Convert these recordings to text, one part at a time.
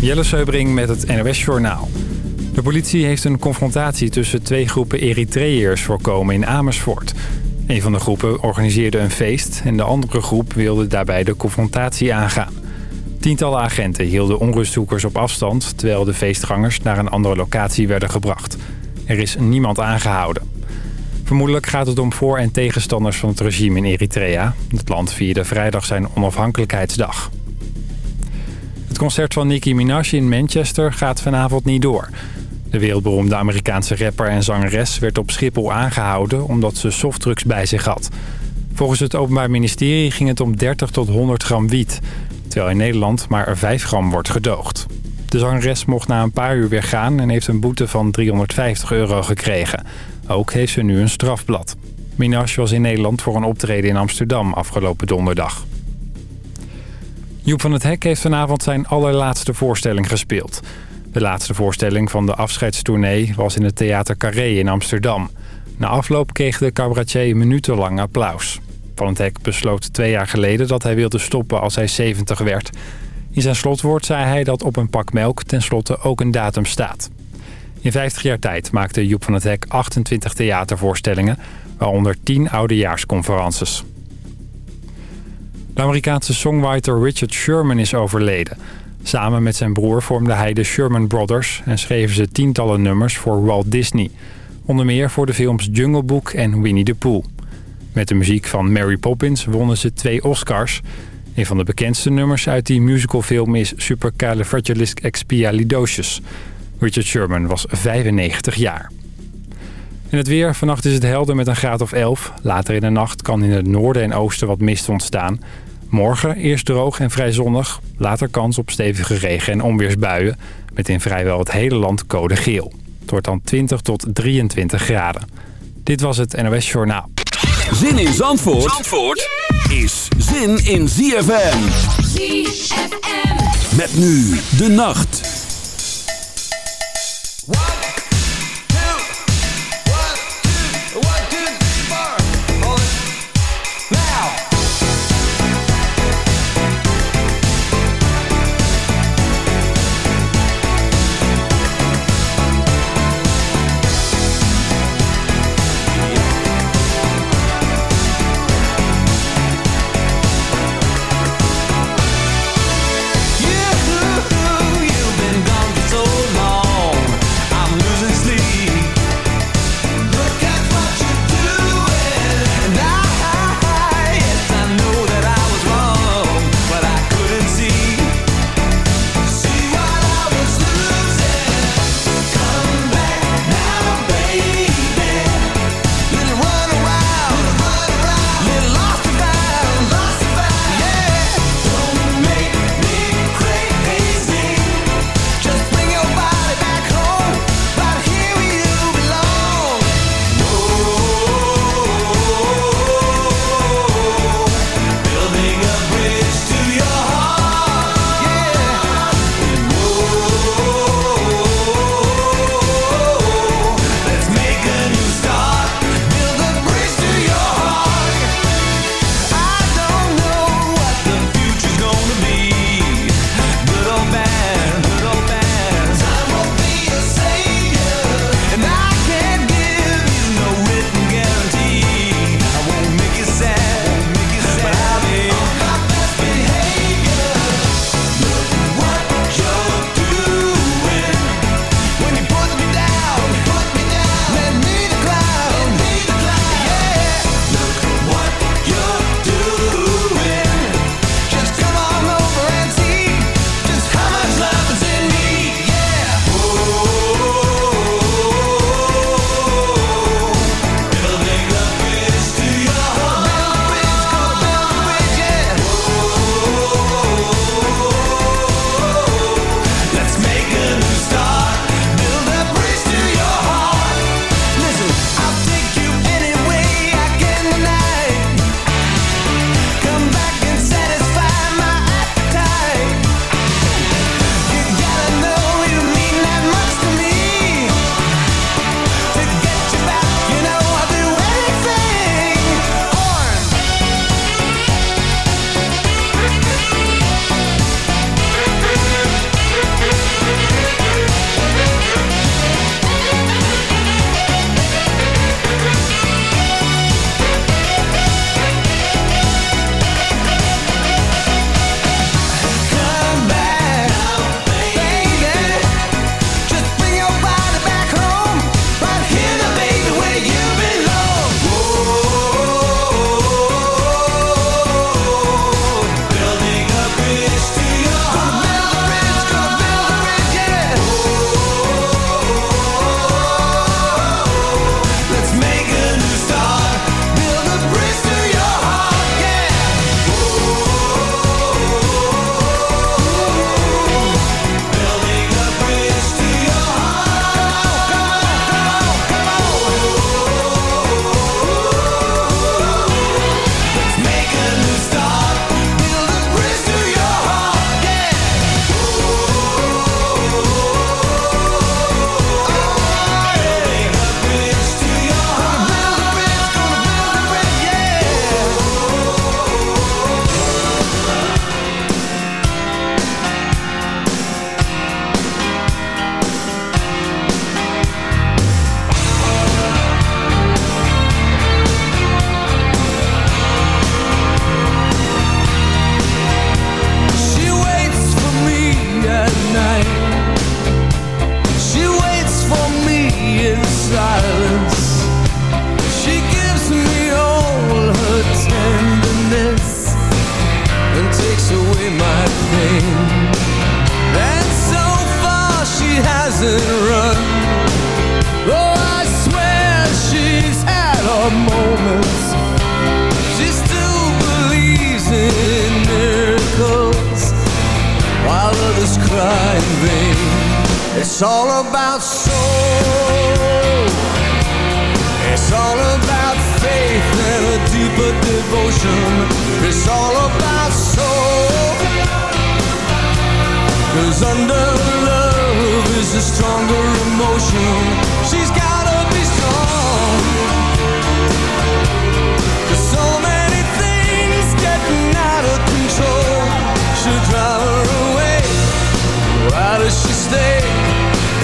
Jelle Seubring met het NOS Journaal. De politie heeft een confrontatie tussen twee groepen Eritreërs voorkomen in Amersfoort. Een van de groepen organiseerde een feest en de andere groep wilde daarbij de confrontatie aangaan. Tientallen agenten hielden onrustzoekers op afstand... terwijl de feestgangers naar een andere locatie werden gebracht. Er is niemand aangehouden. Vermoedelijk gaat het om voor- en tegenstanders van het regime in Eritrea. Het land vierde vrijdag zijn onafhankelijkheidsdag. Het concert van Nicki Minaj in Manchester gaat vanavond niet door. De wereldberoemde Amerikaanse rapper en zangeres werd op Schiphol aangehouden... omdat ze softdrugs bij zich had. Volgens het Openbaar Ministerie ging het om 30 tot 100 gram wiet... terwijl in Nederland maar 5 gram wordt gedoogd. De zangeres mocht na een paar uur weer gaan en heeft een boete van 350 euro gekregen. Ook heeft ze nu een strafblad. Minaj was in Nederland voor een optreden in Amsterdam afgelopen donderdag. Joep van het Hek heeft vanavond zijn allerlaatste voorstelling gespeeld. De laatste voorstelling van de afscheidstournee was in het Theater Carré in Amsterdam. Na afloop kreeg de cabaretier minutenlang applaus. Van het Hek besloot twee jaar geleden dat hij wilde stoppen als hij 70 werd. In zijn slotwoord zei hij dat op een pak melk tenslotte ook een datum staat. In 50 jaar tijd maakte Joep van het Hek 28 theatervoorstellingen... waaronder 10 oudejaarsconferences. De Amerikaanse songwriter Richard Sherman is overleden. Samen met zijn broer vormde hij de Sherman Brothers... en schreven ze tientallen nummers voor Walt Disney. Onder meer voor de films Jungle Book en Winnie the Pooh. Met de muziek van Mary Poppins wonnen ze twee Oscars... Een van de bekendste nummers uit die musicalfilm is Supercalifragilisticexpialidocious. Richard Sherman was 95 jaar. In het weer, vannacht is het helder met een graad of 11. Later in de nacht kan in het noorden en oosten wat mist ontstaan. Morgen eerst droog en vrij zonnig. Later kans op stevige regen- en onweersbuien. Met in vrijwel het hele land code geel. Het wordt dan 20 tot 23 graden. Dit was het NOS Journaal. Zin in Zandvoort, Zandvoort is zin in ZFM. ZFM. Met nu de nacht.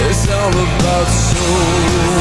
It's all about soul.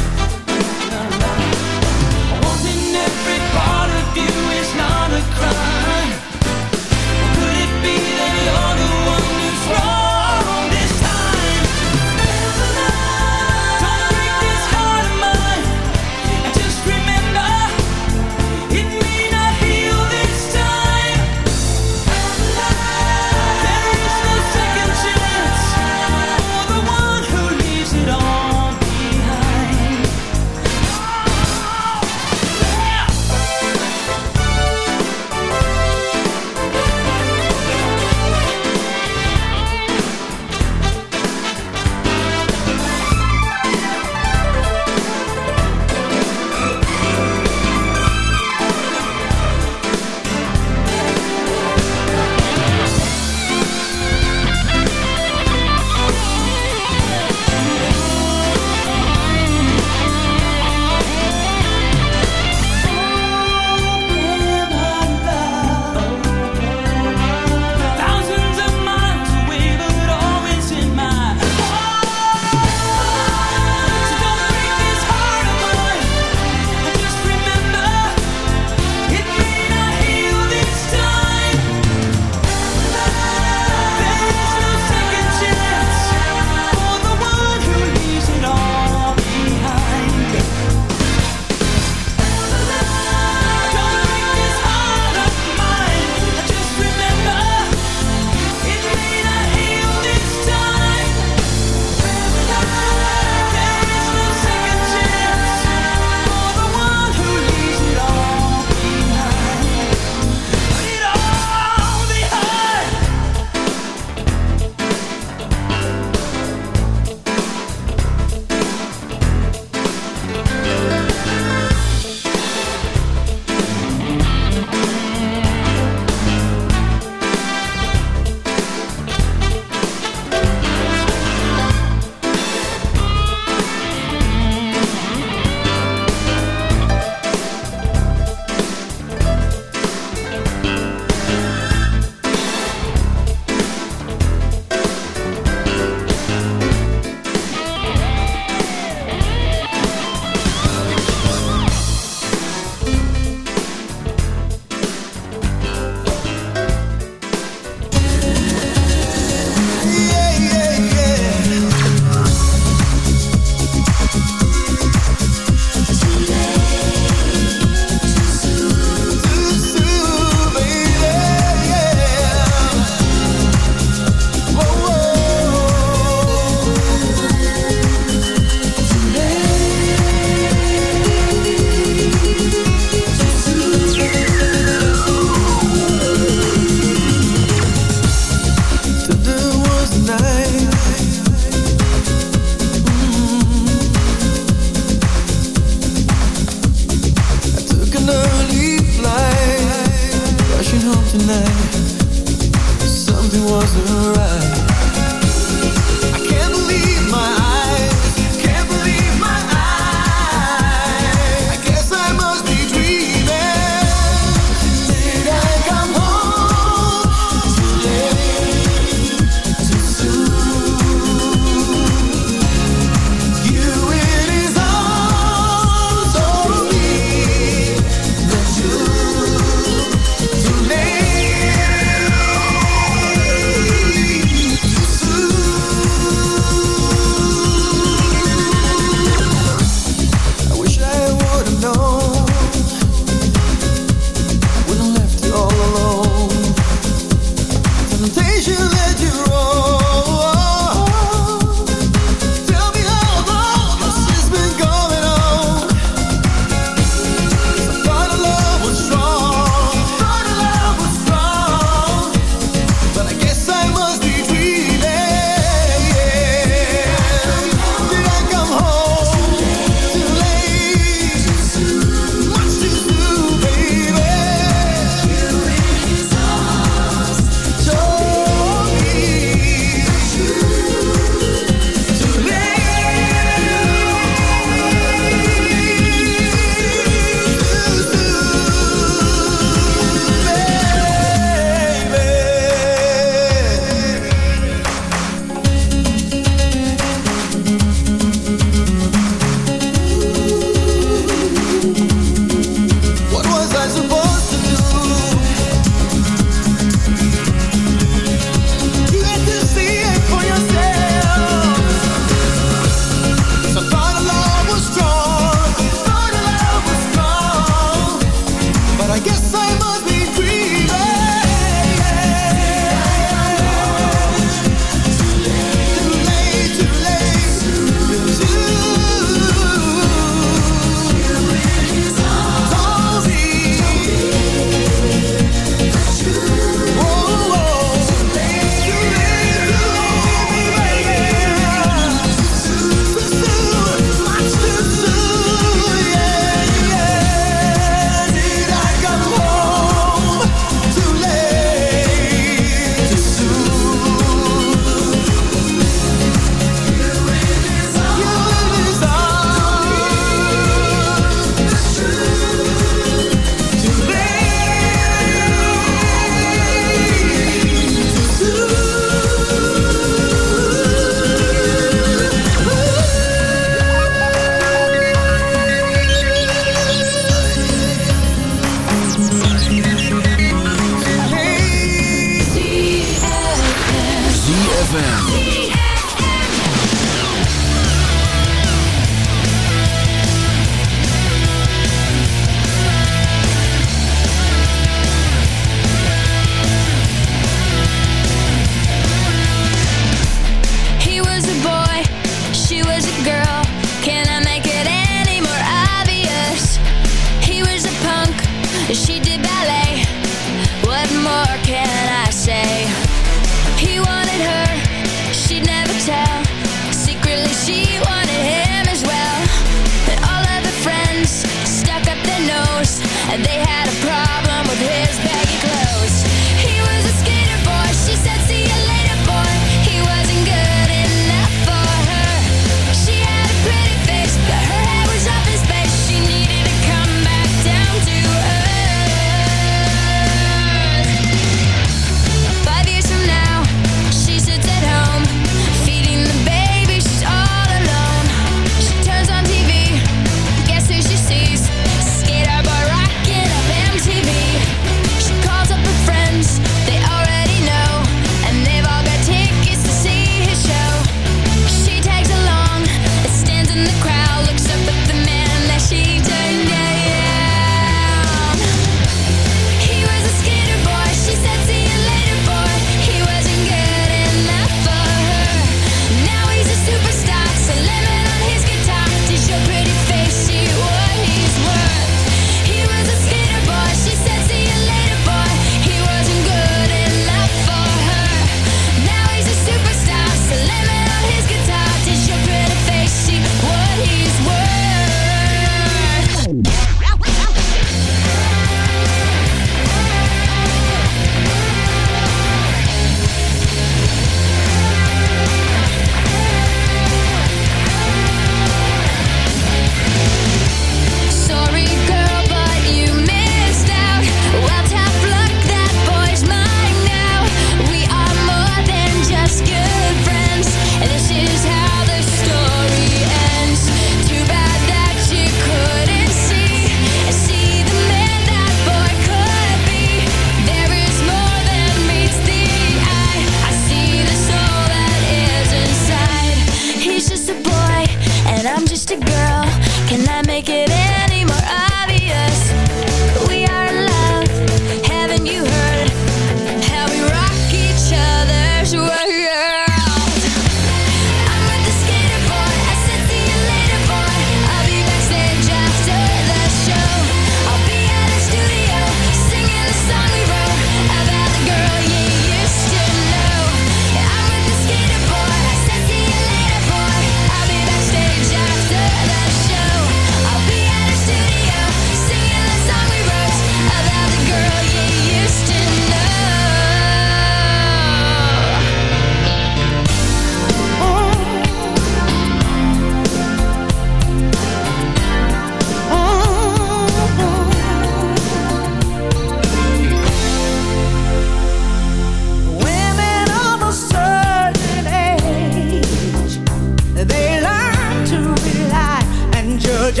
judge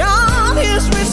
is his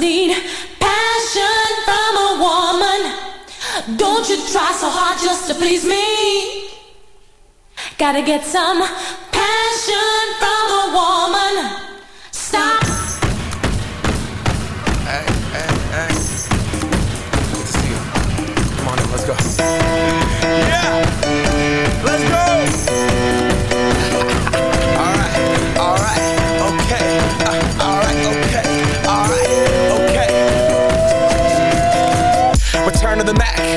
need passion from a woman. Don't you try so hard just to please me. Gotta get some passion from a woman. Stop. Hey, hey, hey. Good to see you. Come on in, let's go. Yeah! Let's go!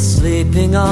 sleeping on.